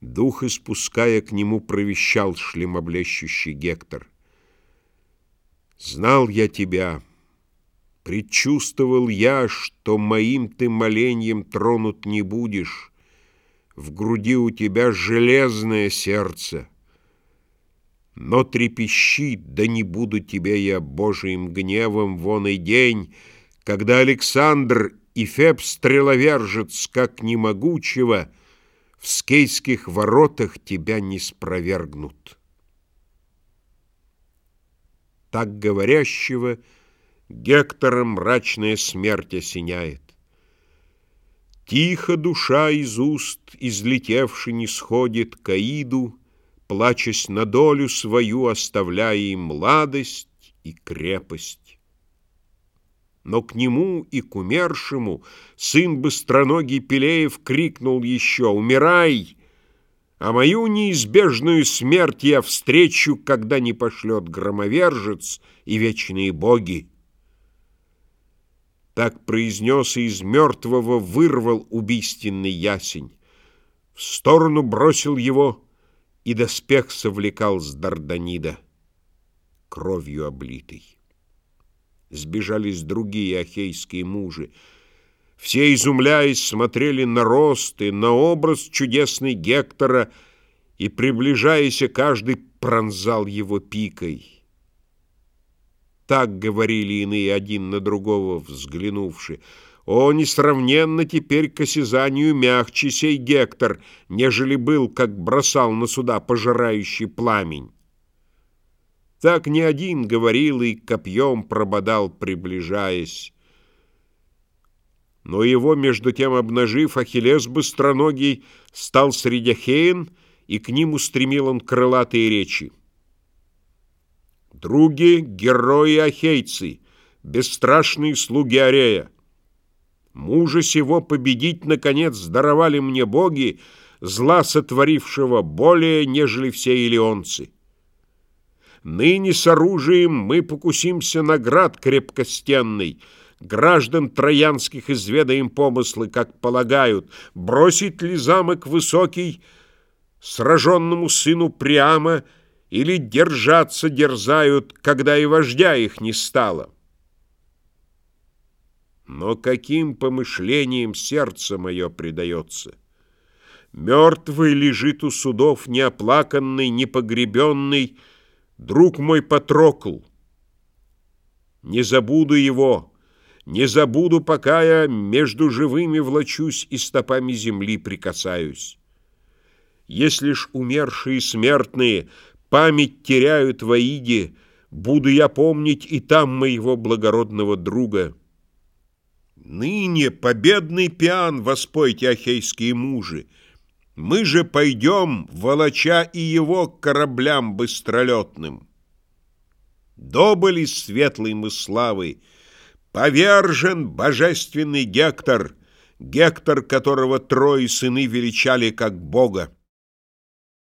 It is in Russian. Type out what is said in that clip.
Дух испуская к нему провещал шлемоблещущий Гектор. Знал я тебя, предчувствовал я, что моим ты моленьем тронут не будешь. В груди у тебя железное сердце. Но трепещит, да не буду тебя я Божиим гневом вон и день, когда Александр и Феб стреловержец, как немогучего, в скейских воротах тебя не спровергнут. Так говорящего Гектора мрачная смерть осеняет. Тихо душа из уст, излетевши, не сходит к Аиду, Плачась на долю свою, оставляя им младость и крепость. Но к нему и к умершему сын быстроногий Пелеев крикнул еще «Умирай!» А мою неизбежную смерть я встречу, когда не пошлет громовержец и вечные боги. Так произнес и из мертвого вырвал убийственный ясень. В сторону бросил его, и доспех совлекал с Дарданида, кровью облитый сбежались другие ахейские мужи. Все, изумляясь, смотрели на рост и на образ чудесный Гектора, и, приближаясь, каждый пронзал его пикой. Так говорили иные один на другого, взглянувши. О, несравненно теперь к осязанию мягче сей Гектор, нежели был, как бросал на суда пожирающий пламень. Так не один говорил и копьем прободал, приближаясь. Но его, между тем обнажив, Ахиллес быстроногий стал среди Хейн, и к ним устремил он крылатые речи. «Други, герои ахейцы, бесстрашные слуги Арея, мужа сего победить, наконец, даровали мне боги, зла сотворившего более, нежели все илионцы». Ныне с оружием мы покусимся на град крепкостенный, Граждан троянских изведаем помыслы, как полагают, Бросить ли замок высокий сраженному сыну прямо Или держаться дерзают, когда и вождя их не стало? Но каким помышлением сердце мое предается? Мертвый лежит у судов, неоплаканный, непогребенный, Друг мой Патрокл, не забуду его, не забуду, пока я между живыми влачусь и стопами земли прикасаюсь. Если ж умершие смертные память теряют в Аиде, буду я помнить и там моего благородного друга. Ныне победный пиан воспойте ахейские мужи, мы же пойдем, волоча и его к кораблям быстролетным. Добыли светлой мы славы, повержен божественный Гектор, Гектор, которого трое сыны величали как Бога.